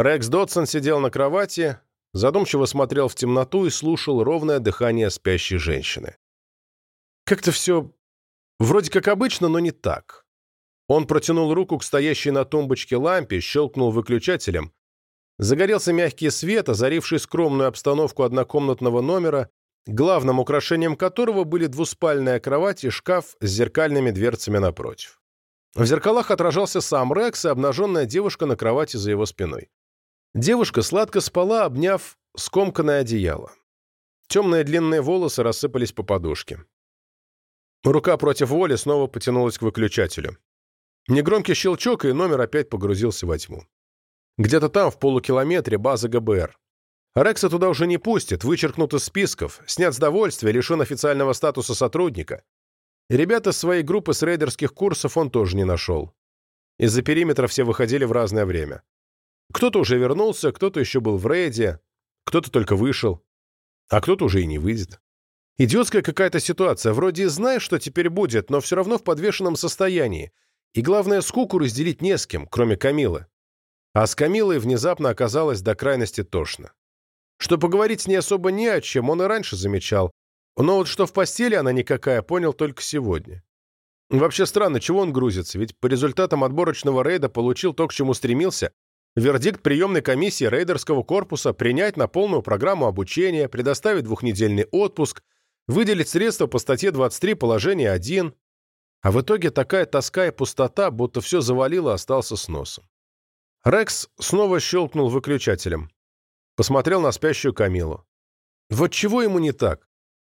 Рекс Дотсон сидел на кровати, задумчиво смотрел в темноту и слушал ровное дыхание спящей женщины. Как-то все вроде как обычно, но не так. Он протянул руку к стоящей на тумбочке лампе, щелкнул выключателем. Загорелся мягкий свет, озаривший скромную обстановку однокомнатного номера, главным украшением которого были двуспальная кровать и шкаф с зеркальными дверцами напротив. В зеркалах отражался сам Рекс и обнаженная девушка на кровати за его спиной. Девушка сладко спала, обняв скомканное одеяло. Темные длинные волосы рассыпались по подушке. Рука против воли снова потянулась к выключателю. Негромкий щелчок, и номер опять погрузился во тьму. Где-то там, в полукилометре, база ГБР. Рекса туда уже не пустят, вычеркнут из списков, снят с довольствия, лишен официального статуса сотрудника. Ребята своей группы с рейдерских курсов он тоже не нашел. Из-за периметра все выходили в разное время. Кто-то уже вернулся, кто-то еще был в рейде, кто-то только вышел, а кто-то уже и не выйдет. Идиотская какая-то ситуация, вроде и знаешь, что теперь будет, но все равно в подвешенном состоянии. И главное, скуку разделить не с кем, кроме Камилы. А с Камилой внезапно оказалось до крайности тошно. Что поговорить с ней особо не о чем, он и раньше замечал. Но вот что в постели она никакая, понял только сегодня. Вообще странно, чего он грузится, ведь по результатам отборочного рейда получил то, к чему стремился. Вердикт приемной комиссии рейдерского корпуса принять на полную программу обучения, предоставить двухнедельный отпуск, выделить средства по статье 23 положение 1. А в итоге такая тоска и пустота, будто все завалило, остался с носом. Рекс снова щелкнул выключателем. Посмотрел на спящую Камилу. Вот чего ему не так?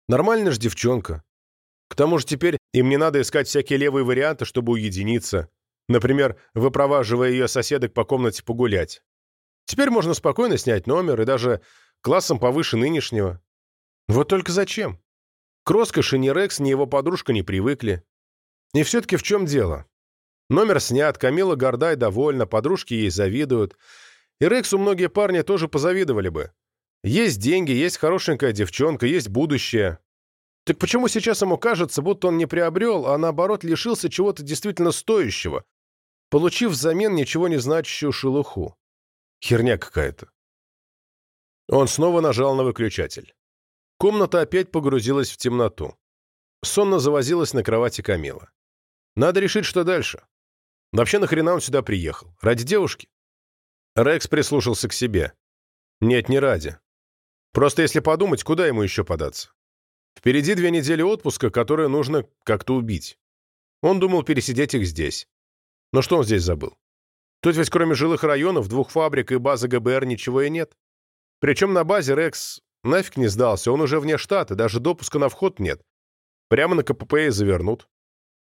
Нормальная ж девчонка. К тому же теперь им не надо искать всякие левые варианты, чтобы уединиться. Например, выпроваживая ее соседок по комнате погулять. Теперь можно спокойно снять номер и даже классом повыше нынешнего. Вот только зачем? К роскоши ни Рекс, ни его подружка не привыкли. И все-таки в чем дело? Номер снят, Камила горда и довольна, подружки ей завидуют. И Рексу многие парни тоже позавидовали бы. Есть деньги, есть хорошенькая девчонка, есть будущее. Так почему сейчас ему кажется, будто он не приобрел, а наоборот лишился чего-то действительно стоящего, получив взамен ничего не значащую шелуху? Херня какая-то. Он снова нажал на выключатель. Комната опять погрузилась в темноту. Сонно завозилась на кровати Камила. Надо решить, что дальше. Вообще, нахрена он сюда приехал? Ради девушки? Рекс прислушался к себе. Нет, не ради. Просто если подумать, куда ему еще податься? Впереди две недели отпуска, которые нужно как-то убить. Он думал пересидеть их здесь. Но что он здесь забыл? Тут ведь кроме жилых районов, двух фабрик и базы ГБР ничего и нет. Причем на базе Рекс нафиг не сдался, он уже вне штата, даже допуска на вход нет. Прямо на КПП и завернут.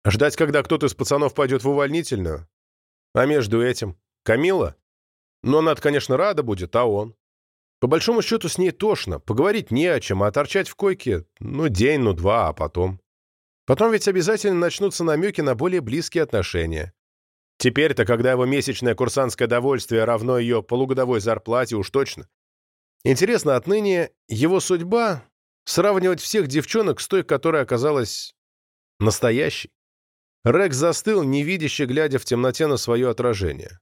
Ждать, когда кто-то из пацанов пойдет в увольнительную? А между этим? Камила? Но она конечно, рада будет, а он? По большому счету, с ней тошно. Поговорить не о чем, а торчать в койке, ну, день, ну, два, а потом. Потом ведь обязательно начнутся намеки на более близкие отношения. Теперь-то, когда его месячное курсантское довольствие равно ее полугодовой зарплате, уж точно. Интересно, отныне его судьба — сравнивать всех девчонок с той, которая оказалась настоящей. Рекс застыл, невидяще глядя в темноте на свое отражение.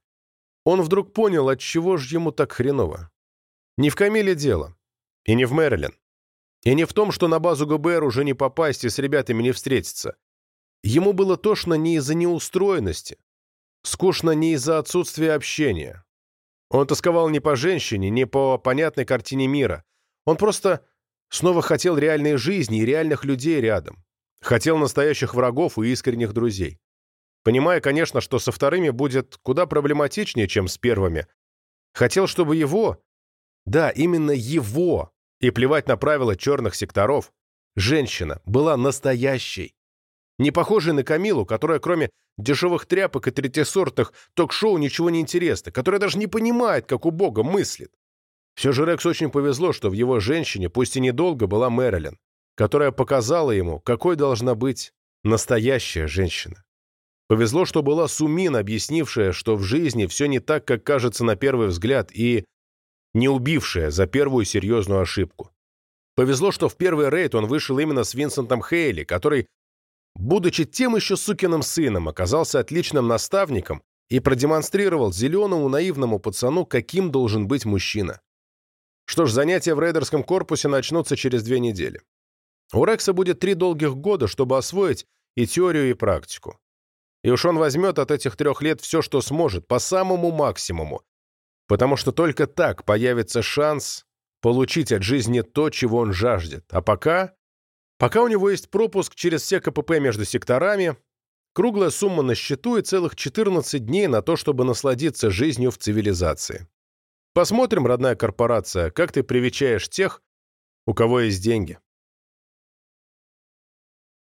Он вдруг понял, от чего же ему так хреново. Не в Камиле дело. И не в Мэрилин. И не в том, что на базу ГБР уже не попасть и с ребятами не встретиться. Ему было тошно не из-за неустроенности. Скучно не из-за отсутствия общения. Он тосковал не по женщине, не по понятной картине мира. Он просто снова хотел реальной жизни и реальных людей рядом. Хотел настоящих врагов и искренних друзей. Понимая, конечно, что со вторыми будет куда проблематичнее, чем с первыми. Хотел, чтобы его, да, именно его, и плевать на правила черных секторов, женщина была настоящей. Не похожей на Камилу, которая кроме дешевых тряпок и третьесортных ток-шоу ничего не интересно, которая даже не понимает, как у Бога мыслит. Все же Рекс очень повезло, что в его женщине, пусть и недолго, была Мэрилин, которая показала ему, какой должна быть настоящая женщина. Повезло, что была Сумин, объяснившая, что в жизни все не так, как кажется на первый взгляд, и не убившая за первую серьезную ошибку. Повезло, что в первый рейд он вышел именно с Винсентом Хейли, который, будучи тем еще сукиным сыном, оказался отличным наставником и продемонстрировал зеленому наивному пацану, каким должен быть мужчина. Что ж, занятия в рейдерском корпусе начнутся через две недели. У Рекса будет три долгих года, чтобы освоить и теорию, и практику. И уж он возьмет от этих трех лет все, что сможет, по самому максимуму, потому что только так появится шанс получить от жизни то, чего он жаждет. А пока... Пока у него есть пропуск через все КПП между секторами, круглая сумма на счету и целых 14 дней на то, чтобы насладиться жизнью в цивилизации. Посмотрим, родная корпорация, как ты привечаешь тех, у кого есть деньги.